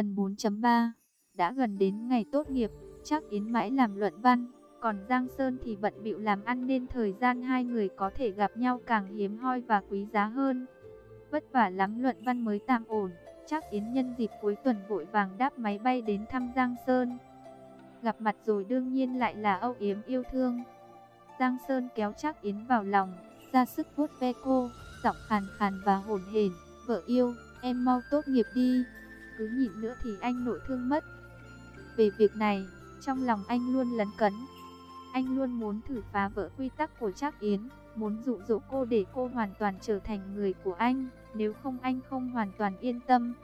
Phần 4.3 Đã gần đến ngày tốt nghiệp, chắc Yến mãi làm luận văn, còn Giang Sơn thì bận bịu làm ăn nên thời gian hai người có thể gặp nhau càng hiếm hoi và quý giá hơn. Vất vả lắm luận văn mới tạm ổn, chắc Yến nhân dịp cuối tuần vội vàng đáp máy bay đến thăm Giang Sơn. Gặp mặt rồi đương nhiên lại là âu yếm yêu thương. Giang Sơn kéo chắc Yến vào lòng, ra sức vuốt ve cô, giọng khàn khàn và hồn hển, "Vợ yêu, em mau tốt nghiệp đi, cứ nhịn nữa thì anh nội thương mất." Về việc này, trong lòng anh luôn lấn cấn. Anh luôn muốn thử phá vỡ quy tắc của Trác Yến, muốn dụ dỗ cô để cô hoàn toàn trở thành người của anh, nếu không anh không hoàn toàn yên tâm.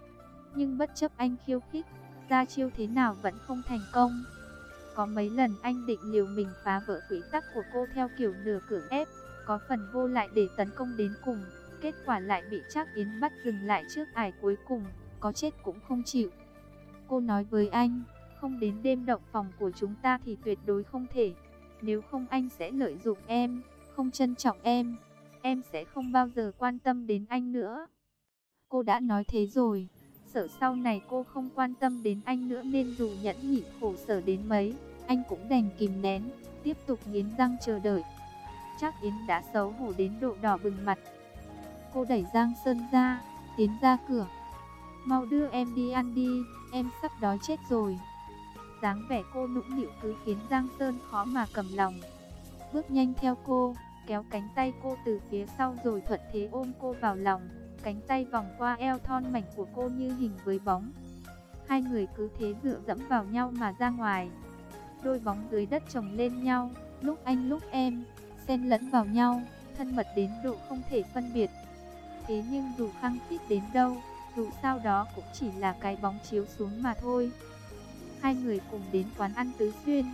Nhưng bất chấp anh khiêu khích, ra chiêu thế nào vẫn không thành công. Có mấy lần anh định liều mình phá vỡ quy tắc của cô theo kiểu nửa cưỡng ép, có phần vô lại để tấn công đến cùng, kết quả lại bị Trác Yến bắt dừng lại trước ải cuối cùng, có chết cũng không chịu. Cô nói với anh, không đến đêm động phòng của chúng ta thì tuyệt đối không thể. Nếu không anh sẽ lợi dụng em, không trân trọng em, em sẽ không bao giờ quan tâm đến anh nữa. Cô đã nói thế rồi, sợ sau này cô không quan tâm đến anh nữa nên dù nhẫn nhịn khổ sở đến mấy, anh cũng đành kìm nén, tiếp tục nghiến răng chờ đợi. Chắc Yến đã xấu hổ đến độ đỏ bừng mặt. Cô đẩy Giang Sơn ra, tiến ra cửa. Mau đưa em đi ăn đi, em sắp đói chết rồi dáng vẻ cô nũng nịu cứ khiến Giang Sơn khó mà cầm lòng. Bước nhanh theo cô, kéo cánh tay cô từ phía sau rồi thuận thế ôm cô vào lòng, cánh tay vòng qua eo thon mảnh của cô như hình với bóng. Hai người cứ thế dựa dẫm vào nhau mà ra ngoài. Đôi bóng dưới đất chồng lên nhau, lúc anh lúc em, xen lẫn vào nhau, thân mật đến độ không thể phân biệt. Thế nhưng dù khăng khít đến đâu, dù sao đó cũng chỉ là cái bóng chiếu xuống mà thôi. Hai người cùng đến quán ăn Tứ Xuyên.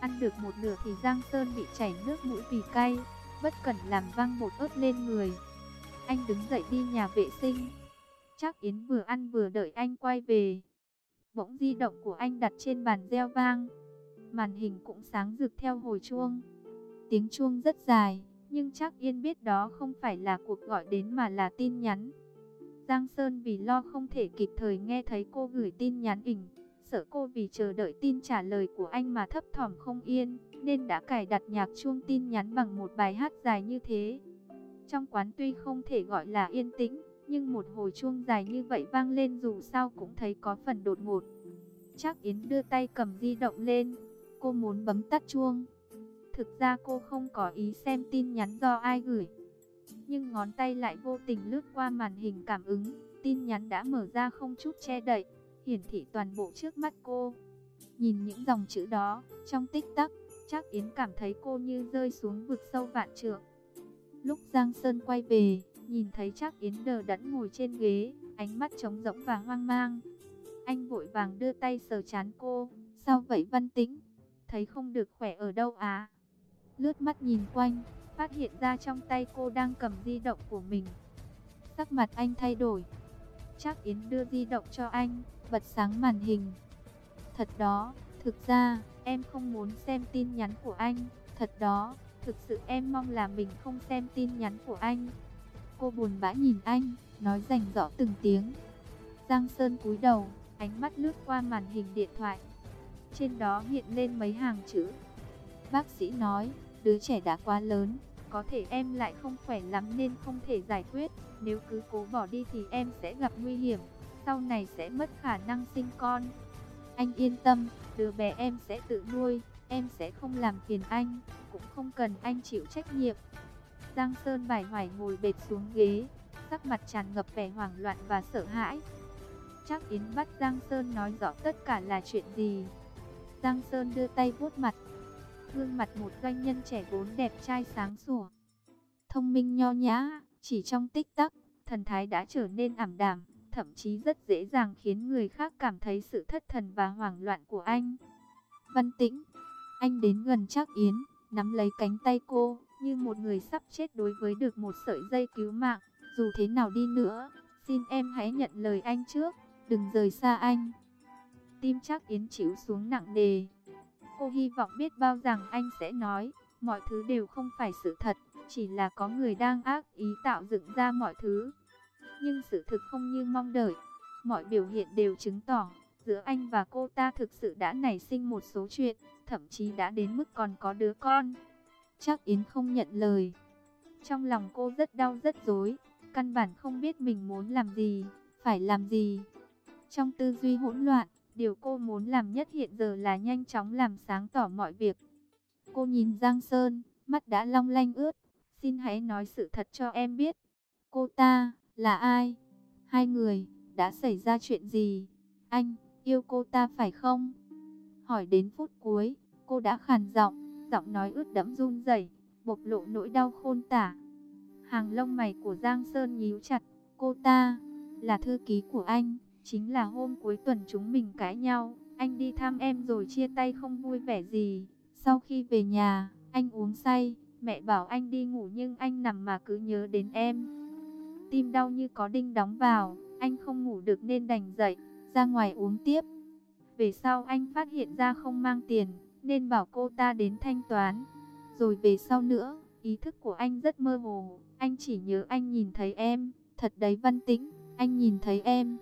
Ăn được một nửa thì Giang Sơn bị chảy nước mũi vì cay, bất cẩn làm văng bột ớt lên người. Anh đứng dậy đi nhà vệ sinh. Chắc Yến vừa ăn vừa đợi anh quay về. Bỗng di động của anh đặt trên bàn reo vang. Màn hình cũng sáng rực theo hồi chuông. Tiếng chuông rất dài, nhưng chắc Yên biết đó không phải là cuộc gọi đến mà là tin nhắn. Giang Sơn vì lo không thể kịp thời nghe thấy cô gửi tin nhắn ỉnh, Sợ cô vì chờ đợi tin trả lời của anh mà thấp thỏm không yên, nên đã cài đặt nhạc chuông tin nhắn bằng một bài hát dài như thế. Trong quán tuy không thể gọi là yên tĩnh, nhưng một hồi chuông dài như vậy vang lên dù sao cũng thấy có phần đột ngột. Chắc Yến đưa tay cầm di động lên, cô muốn bấm tắt chuông. Thực ra cô không có ý xem tin nhắn do ai gửi. Nhưng ngón tay lại vô tình lướt qua màn hình cảm ứng, tin nhắn đã mở ra không chút che đậy hiển thị toàn bộ trước mắt cô. Nhìn những dòng chữ đó, trong tích tắc, chắc Yến cảm thấy cô như rơi xuống vực sâu vạn trượng. Lúc Giang Sơn quay về, nhìn thấy chắc Yến đờ đẫn ngồi trên ghế, ánh mắt trống rỗng và hoang mang. Anh vội vàng đưa tay sờ chán cô, sao vậy Văn Tĩnh? Thấy không được khỏe ở đâu à? Lướt mắt nhìn quanh, phát hiện ra trong tay cô đang cầm di động của mình. Sắc mặt anh thay đổi. Trác Yến đưa di động cho anh, bật sáng màn hình. Thật đó, thực ra, em không muốn xem tin nhắn của anh. Thật đó, thực sự em mong là mình không xem tin nhắn của anh. Cô buồn bã nhìn anh, nói rành rõ từng tiếng. Giang Sơn cúi đầu, ánh mắt lướt qua màn hình điện thoại. Trên đó hiện lên mấy hàng chữ. Bác sĩ nói, đứa trẻ đã quá lớn, có thể em lại không khỏe lắm nên không thể giải quyết. Nếu cứ cố bỏ đi thì em sẽ gặp nguy hiểm sau này sẽ mất khả năng sinh con. Anh yên tâm, đứa bé em sẽ tự nuôi, em sẽ không làm phiền anh, cũng không cần anh chịu trách nhiệm. Giang Sơn bài hoài ngồi bệt xuống ghế, sắc mặt tràn ngập vẻ hoảng loạn và sợ hãi. Chắc Yến bắt Giang Sơn nói rõ tất cả là chuyện gì. Giang Sơn đưa tay vuốt mặt, gương mặt một doanh nhân trẻ vốn đẹp trai sáng sủa. Thông minh nho nhã, chỉ trong tích tắc, thần thái đã trở nên ảm đạm thậm chí rất dễ dàng khiến người khác cảm thấy sự thất thần và hoảng loạn của anh. Văn Tĩnh, anh đến gần Trác Yến, nắm lấy cánh tay cô, như một người sắp chết đối với được một sợi dây cứu mạng, dù thế nào đi nữa, xin em hãy nhận lời anh trước, đừng rời xa anh. Tim Trác Yến chịu xuống nặng nề. Cô hy vọng biết bao rằng anh sẽ nói, mọi thứ đều không phải sự thật, chỉ là có người đang ác ý tạo dựng ra mọi thứ nhưng sự thực không như mong đợi. Mọi biểu hiện đều chứng tỏ, giữa anh và cô ta thực sự đã nảy sinh một số chuyện, thậm chí đã đến mức còn có đứa con. Chắc Yến không nhận lời. Trong lòng cô rất đau rất dối, căn bản không biết mình muốn làm gì, phải làm gì. Trong tư duy hỗn loạn, điều cô muốn làm nhất hiện giờ là nhanh chóng làm sáng tỏ mọi việc. Cô nhìn Giang Sơn, mắt đã long lanh ướt. Xin hãy nói sự thật cho em biết. Cô ta, là ai? Hai người, đã xảy ra chuyện gì? Anh, yêu cô ta phải không? Hỏi đến phút cuối, cô đã khàn giọng, giọng nói ướt đẫm run rẩy, bộc lộ nỗi đau khôn tả. Hàng lông mày của Giang Sơn nhíu chặt, cô ta là thư ký của anh, chính là hôm cuối tuần chúng mình cãi nhau, anh đi thăm em rồi chia tay không vui vẻ gì. Sau khi về nhà, anh uống say, mẹ bảo anh đi ngủ nhưng anh nằm mà cứ nhớ đến em. Tim đau như có đinh đóng vào, anh không ngủ được nên đành dậy, ra ngoài uống tiếp. Về sau anh phát hiện ra không mang tiền, nên bảo cô ta đến thanh toán. Rồi về sau nữa, ý thức của anh rất mơ hồ, anh chỉ nhớ anh nhìn thấy em, thật đấy văn tĩnh, anh nhìn thấy em.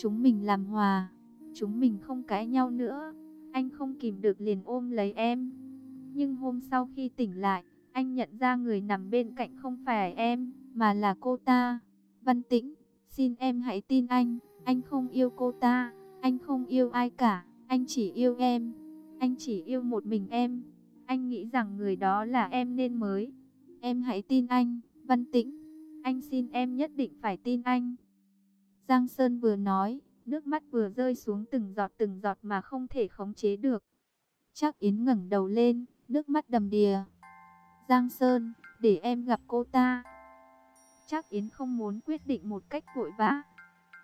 Chúng mình làm hòa, chúng mình không cãi nhau nữa, anh không kìm được liền ôm lấy em. Nhưng hôm sau khi tỉnh lại, anh nhận ra người nằm bên cạnh không phải em, mà là cô ta. Văn Tĩnh, xin em hãy tin anh, anh không yêu cô ta, anh không yêu ai cả, anh chỉ yêu em. Anh chỉ yêu một mình em. Anh nghĩ rằng người đó là em nên mới. Em hãy tin anh, Văn Tĩnh. Anh xin em nhất định phải tin anh. Giang Sơn vừa nói, nước mắt vừa rơi xuống từng giọt từng giọt mà không thể khống chế được. Chắc Yến ngẩng đầu lên, nước mắt đầm đìa. Giang Sơn, để em gặp cô ta. Chắc Yến không muốn quyết định một cách vội vã.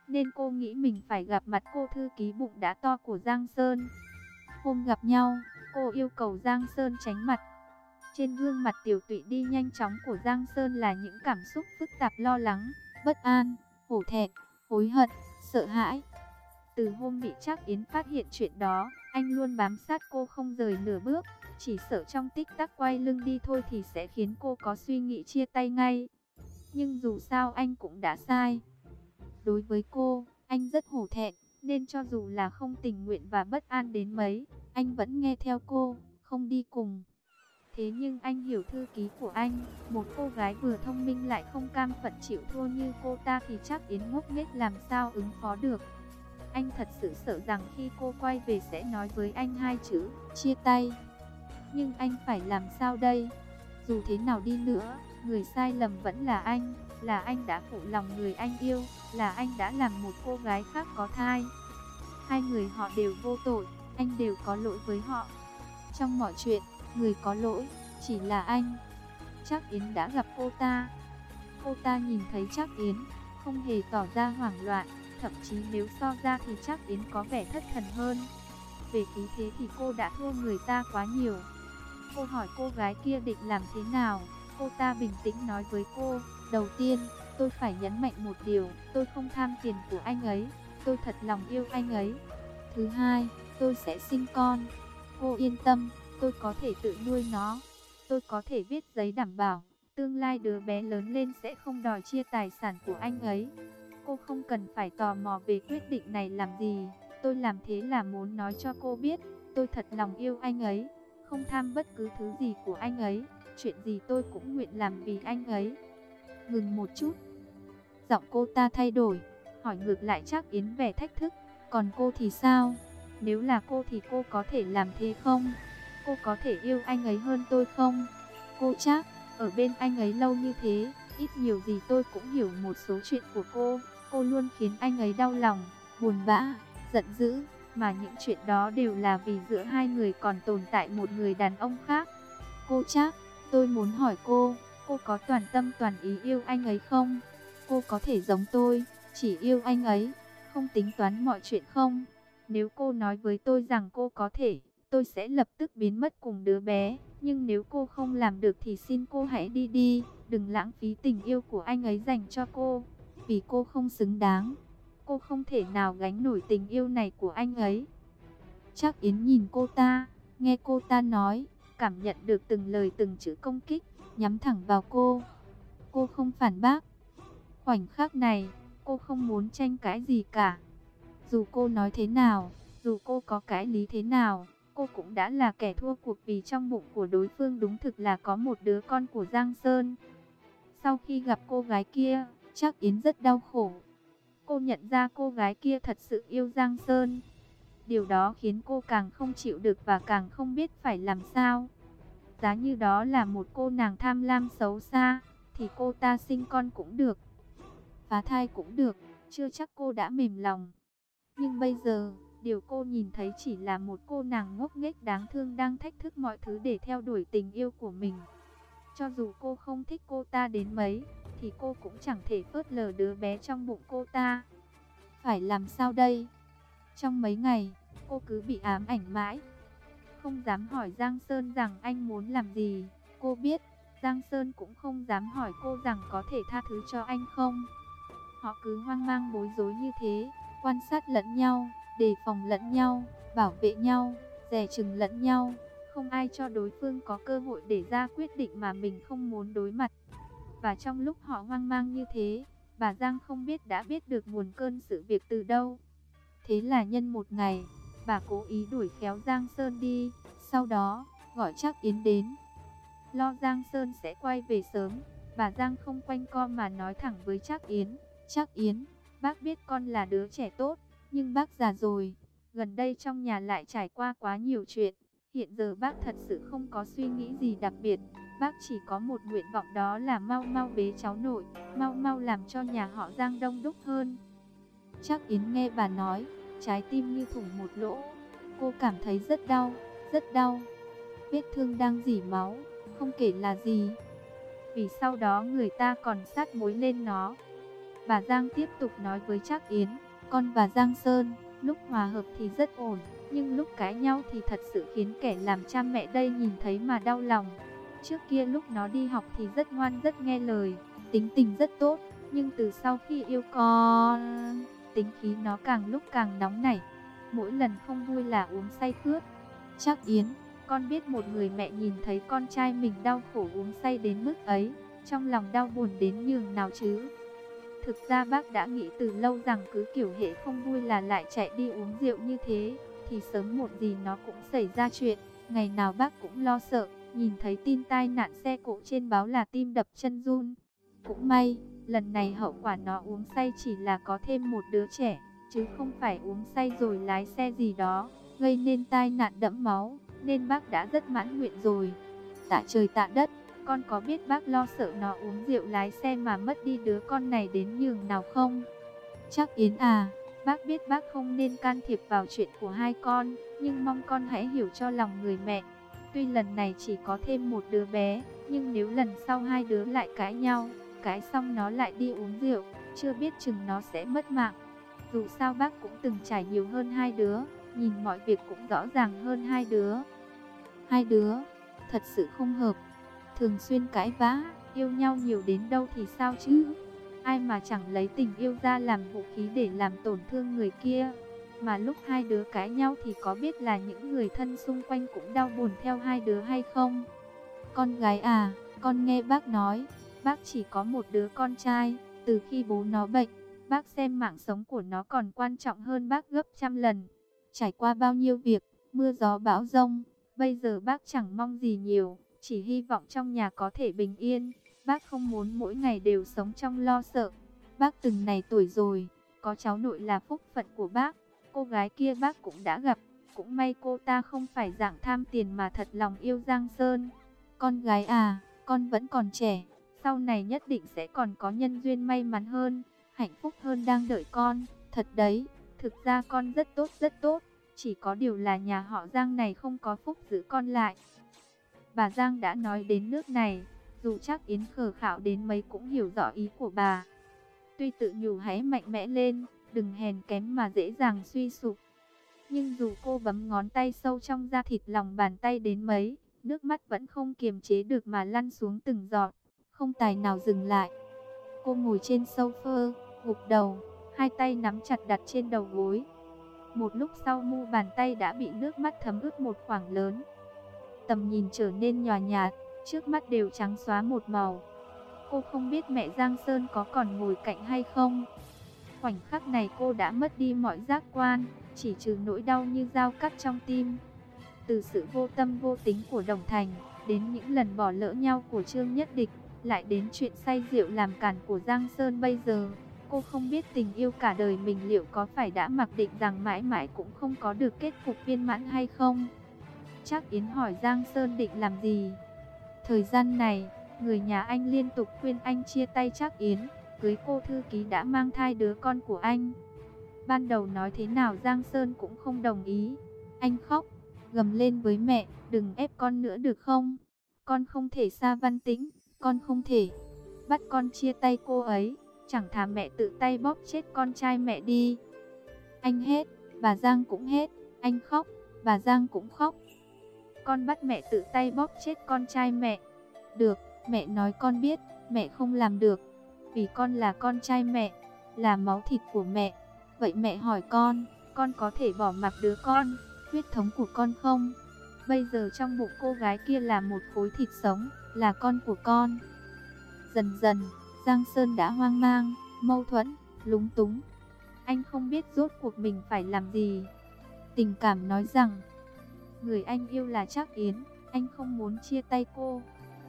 Nên cô nghĩ mình phải gặp mặt cô thư ký bụng đã to của Giang Sơn. Hôm gặp nhau, cô yêu cầu Giang Sơn tránh mặt. Trên gương mặt tiểu tụy đi nhanh chóng của Giang Sơn là những cảm xúc phức tạp lo lắng, bất an, hổ thẹn, hối hận, sợ hãi. Từ hôm bị Trác Yến phát hiện chuyện đó, anh luôn bám sát cô không rời nửa bước, chỉ sợ trong tích tắc quay lưng đi thôi thì sẽ khiến cô có suy nghĩ chia tay ngay. Nhưng dù sao anh cũng đã sai. Đối với cô, anh rất hổ thẹn, nên cho dù là không tình nguyện và bất an đến mấy, anh vẫn nghe theo cô, không đi cùng. Thế nhưng anh hiểu thư ký của anh, một cô gái vừa thông minh lại không cam phận chịu thua như cô ta thì chắc Yến ngốc nghếch làm sao ứng phó được. Anh thật sự sợ rằng khi cô quay về sẽ nói với anh hai chữ, chia tay. Nhưng anh phải làm sao đây? Dù thế nào đi nữa, người sai lầm vẫn là anh, là anh đã phụ lòng người anh yêu, là anh đã làm một cô gái khác có thai. Hai người họ đều vô tội, anh đều có lỗi với họ. Trong mọi chuyện, người có lỗi, chỉ là anh. Chắc Yến đã gặp cô ta. Cô ta nhìn thấy chắc Yến, không hề tỏ ra hoảng loạn, thậm chí nếu so ra thì chắc Yến có vẻ thất thần hơn. Về khí thế thì cô đã thua người ta quá nhiều. Cô hỏi cô gái kia định làm thế nào, cô ta bình tĩnh nói với cô, đầu tiên, tôi phải nhấn mạnh một điều, tôi không tham tiền của anh ấy, tôi thật lòng yêu anh ấy. Thứ hai, tôi sẽ sinh con. Cô yên tâm, tôi có thể tự nuôi nó. Tôi có thể viết giấy đảm bảo, tương lai đứa bé lớn lên sẽ không đòi chia tài sản của anh ấy. Cô không cần phải tò mò về quyết định này làm gì. Tôi làm thế là muốn nói cho cô biết, tôi thật lòng yêu anh ấy, không tham bất cứ thứ gì của anh ấy. Chuyện gì tôi cũng nguyện làm vì anh ấy. Ngừng một chút. Giọng cô ta thay đổi, hỏi ngược lại chắc Yến vẻ thách thức. Còn cô thì sao? Nếu là cô thì cô có thể làm thế không? Cô có thể yêu anh ấy hơn tôi không? Cô chắc, ở bên anh ấy lâu như thế, ít nhiều gì tôi cũng hiểu một số chuyện của cô. Cô luôn khiến anh ấy đau lòng, buồn bã, giận dữ, mà những chuyện đó đều là vì giữa hai người còn tồn tại một người đàn ông khác. Cô chắc, tôi muốn hỏi cô, cô có toàn tâm toàn ý yêu anh ấy không? Cô có thể giống tôi, chỉ yêu anh ấy, không tính toán mọi chuyện không? Nếu cô nói với tôi rằng cô có thể, tôi sẽ lập tức biến mất cùng đứa bé. Nhưng nếu cô không làm được thì xin cô hãy đi đi, đừng lãng phí tình yêu của anh ấy dành cho cô. Vì cô không xứng đáng, cô không thể nào gánh nổi tình yêu này của anh ấy. Chắc Yến nhìn cô ta, nghe cô ta nói, cảm nhận được từng lời từng chữ công kích, nhắm thẳng vào cô. Cô không phản bác. Khoảnh khắc này, cô không muốn tranh cãi gì cả. Dù cô nói thế nào, dù cô có cái lý thế nào, cô cũng đã là kẻ thua cuộc vì trong bụng của đối phương đúng thực là có một đứa con của Giang Sơn. Sau khi gặp cô gái kia, chắc Yến rất đau khổ. Cô nhận ra cô gái kia thật sự yêu Giang Sơn. Điều đó khiến cô càng không chịu được và càng không biết phải làm sao. Giá như đó là một cô nàng tham lam xấu xa, thì cô ta sinh con cũng được. Phá thai cũng được, chưa chắc cô đã mềm lòng. Nhưng bây giờ, điều cô nhìn thấy chỉ là một cô nàng ngốc nghếch đáng thương đang thách thức mọi thứ để theo đuổi tình yêu của mình. Cho dù cô không thích cô ta đến mấy, thì cô cũng chẳng thể phớt lờ đứa bé trong bụng cô ta. Phải làm sao đây? Trong mấy ngày, cô cứ bị ám ảnh mãi. Không dám hỏi Giang Sơn rằng anh muốn làm gì. Cô biết, Giang Sơn cũng không dám hỏi cô rằng có thể tha thứ cho anh không. Họ cứ hoang mang bối rối như thế, quan sát lẫn nhau, đề phòng lẫn nhau, bảo vệ nhau, dè chừng lẫn nhau. Không ai cho đối phương có cơ hội để ra quyết định mà mình không muốn đối mặt. Và trong lúc họ hoang mang như thế, bà Giang không biết đã biết được nguồn cơn sự việc từ đâu. Thế là nhân một ngày, bà cố ý đuổi khéo Giang Sơn đi, sau đó gọi chắc Yến đến. Lo Giang Sơn sẽ quay về sớm, bà Giang không quanh co mà nói thẳng với chắc Yến. Chắc Yến, bác biết con là đứa trẻ tốt, nhưng bác già rồi, gần đây trong nhà lại trải qua quá nhiều chuyện. Hiện giờ bác thật sự không có suy nghĩ gì đặc biệt, bác chỉ có một nguyện vọng đó là mau mau bế cháu nội, mau mau làm cho nhà họ Giang đông đúc hơn. Chắc Yến nghe bà nói, trái tim như thủng một lỗ, cô cảm thấy rất đau, rất đau. Vết thương đang dỉ máu, không kể là gì. Vì sau đó người ta còn sát mối lên nó. Bà Giang tiếp tục nói với Trác Yến, con và Giang Sơn, lúc hòa hợp thì rất ổn, nhưng lúc cãi nhau thì thật sự khiến kẻ làm cha mẹ đây nhìn thấy mà đau lòng. Trước kia lúc nó đi học thì rất ngoan rất nghe lời, tính tình rất tốt, nhưng từ sau khi yêu con, tính khí nó càng lúc càng nóng nảy. Mỗi lần không vui là uống say cướp. trác Yến, con biết một người mẹ nhìn thấy con trai mình đau khổ uống say đến mức ấy, trong lòng đau buồn đến nhường nào chứ. Thực ra bác đã nghĩ từ lâu rằng cứ kiểu hệ không vui là lại chạy đi uống rượu như thế, thì sớm muộn gì nó cũng xảy ra chuyện. Ngày nào bác cũng lo sợ, nhìn thấy tin tai nạn xe cộ trên báo là tim đập chân run. Cũng may, lần này hậu quả nó uống say chỉ là có thêm một đứa trẻ, chứ không phải uống say rồi lái xe gì đó, gây nên tai nạn đẫm máu, nên bác đã rất mãn nguyện rồi. Tạ trời tạ đất, con có biết bác lo sợ nó uống rượu lái xe mà mất đi đứa con này đến nhường nào không? Chắc Yến à, bác biết bác không nên can thiệp vào chuyện của hai con, nhưng mong con hãy hiểu cho lòng người mẹ. Tuy lần này chỉ có thêm một đứa bé, nhưng nếu lần sau hai đứa lại cãi nhau, cãi xong nó lại đi uống rượu, chưa biết chừng nó sẽ mất mạng. Dù sao bác cũng từng trải nhiều hơn hai đứa, nhìn mọi việc cũng rõ ràng hơn hai đứa. Hai đứa, thật sự không hợp, thường xuyên cãi vã, yêu nhau nhiều đến đâu thì sao chứ? Ai mà chẳng lấy tình yêu ra làm vũ khí để làm tổn thương người kia. Mà lúc hai đứa cãi nhau thì có biết là những người thân xung quanh cũng đau buồn theo hai đứa hay không? Con gái à, con nghe bác nói, bác chỉ có một đứa con trai, từ khi bố nó bệnh, bác xem mạng sống của nó còn quan trọng hơn bác gấp trăm lần. Trải qua bao nhiêu việc, mưa gió bão rông, bây giờ bác chẳng mong gì nhiều, chỉ hy vọng trong nhà có thể bình yên. Bác không muốn mỗi ngày đều sống trong lo sợ. Bác từng này tuổi rồi, có cháu nội là phúc phận của bác. Cô gái kia bác cũng đã gặp, cũng may cô ta không phải dạng tham tiền mà thật lòng yêu Giang Sơn. Con gái à, con vẫn còn trẻ, sau này nhất định sẽ còn có nhân duyên may mắn hơn, hạnh phúc hơn đang đợi con. Thật đấy, thực ra con rất tốt rất tốt, chỉ có điều là nhà họ Giang này không có phúc giữ con lại. Bà Giang đã nói đến nước này, dù chắc Yến khờ khảo đến mấy cũng hiểu rõ ý của bà. Tuy tự nhủ hãy mạnh mẽ lên, đừng hèn kém mà dễ dàng suy sụp. Nhưng dù cô bấm ngón tay sâu trong da thịt lòng bàn tay đến mấy, nước mắt vẫn không kiềm chế được mà lăn xuống từng giọt, không tài nào dừng lại. Cô ngồi trên sofa, gục đầu, hai tay nắm chặt đặt trên đầu gối. Một lúc sau mu bàn tay đã bị nước mắt thấm ướt một khoảng lớn tầm nhìn trở nên nhòa nhạt, trước mắt đều trắng xóa một màu. Cô không biết mẹ Giang Sơn có còn ngồi cạnh hay không. khoảnh khắc này cô đã mất đi mọi giác quan, chỉ trừ nỗi đau như dao cắt trong tim. Từ sự vô tâm vô tính của Đồng Thành, đến những lần bỏ lỡ nhau của Trương Nhất Địch, lại đến chuyện say rượu làm cản của Giang Sơn bây giờ. Cô không biết tình yêu cả đời mình liệu có phải đã mặc định rằng mãi mãi cũng không có được kết cục viên mãn hay không? Trác Yến hỏi Giang Sơn định làm gì? Thời gian này, người nhà anh liên tục khuyên anh chia tay Trác Yến, cưới cô thư ký đã mang thai đứa con của anh. Ban đầu nói thế nào Giang Sơn cũng không đồng ý. Anh khóc, gầm lên với mẹ, đừng ép con nữa được không? Con không thể xa văn tĩnh, con không thể. Bắt con chia tay cô ấy, chẳng thà mẹ tự tay bóp chết con trai mẹ đi. Anh hết, bà Giang cũng hết, anh khóc, bà Giang cũng khóc. Con bắt mẹ tự tay bóp chết con trai mẹ. Được, mẹ nói con biết, mẹ không làm được. Vì con là con trai mẹ, là máu thịt của mẹ. Vậy mẹ hỏi con, con có thể bỏ mặc đứa con, huyết thống của con không? Bây giờ trong bụng cô gái kia là một khối thịt sống, là con của con. Dần dần, Giang Sơn đã hoang mang, mâu thuẫn, lúng túng. Anh không biết rốt cuộc mình phải làm gì. Tình cảm nói rằng, người anh yêu là Trác Yến, anh không muốn chia tay cô.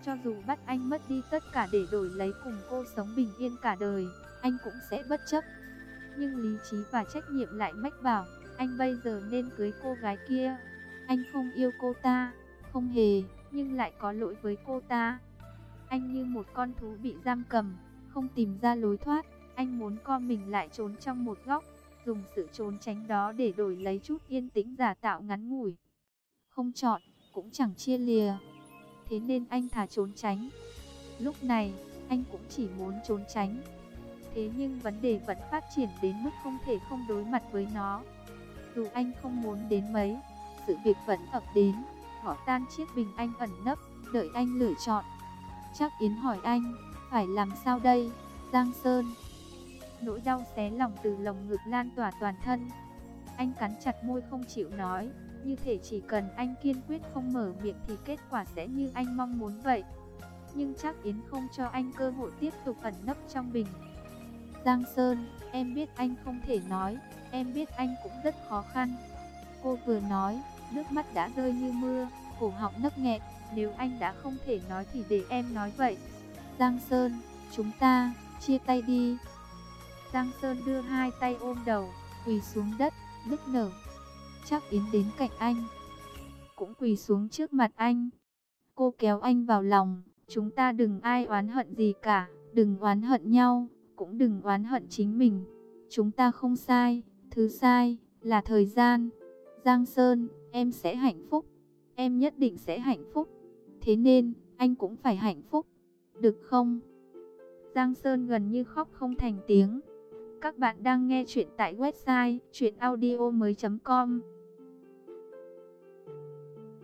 Cho dù bắt anh mất đi tất cả để đổi lấy cùng cô sống bình yên cả đời, anh cũng sẽ bất chấp. Nhưng lý trí và trách nhiệm lại mách bảo, anh bây giờ nên cưới cô gái kia. Anh không yêu cô ta, không hề, nhưng lại có lỗi với cô ta. Anh như một con thú bị giam cầm, không tìm ra lối thoát. Anh muốn co mình lại trốn trong một góc, dùng sự trốn tránh đó để đổi lấy chút yên tĩnh giả tạo ngắn ngủi. Không chọn, cũng chẳng chia lìa. Thế nên anh thà trốn tránh. Lúc này, anh cũng chỉ muốn trốn tránh. Thế nhưng vấn đề vẫn phát triển đến mức không thể không đối mặt với nó. Dù anh không muốn đến mấy, sự việc vẫn ập đến, họ tan chiếc bình anh ẩn nấp, đợi anh lựa chọn. Chắc Yến hỏi anh, phải làm sao đây, Giang Sơn? Nỗi đau xé lòng từ lồng ngực lan tỏa toàn thân. Anh cắn chặt môi không chịu nói, như thể chỉ cần anh kiên quyết không mở miệng thì kết quả sẽ như anh mong muốn vậy. Nhưng chắc Yến không cho anh cơ hội tiếp tục ẩn nấp trong bình. Giang Sơn, em biết anh không thể nói, em biết anh cũng rất khó khăn. Cô vừa nói, nước mắt đã rơi như mưa, cổ họng nấc nghẹt. nếu anh đã không thể nói thì để em nói vậy. Giang Sơn, chúng ta, chia tay đi. Giang Sơn đưa hai tay ôm đầu, quỳ xuống đất, nức nở. Chắc Yến đến cạnh anh, cũng quỳ xuống trước mặt anh. Cô kéo anh vào lòng, chúng ta đừng ai oán hận gì cả, đừng oán hận nhau, cũng đừng oán hận chính mình. Chúng ta không sai, thứ sai là thời gian. Giang Sơn, em sẽ hạnh phúc. Em nhất định sẽ hạnh phúc. Thế nên, anh cũng phải hạnh phúc. Được không? Giang Sơn gần như khóc không thành tiếng. Các bạn đang nghe chuyện tại website chuyenaudio.com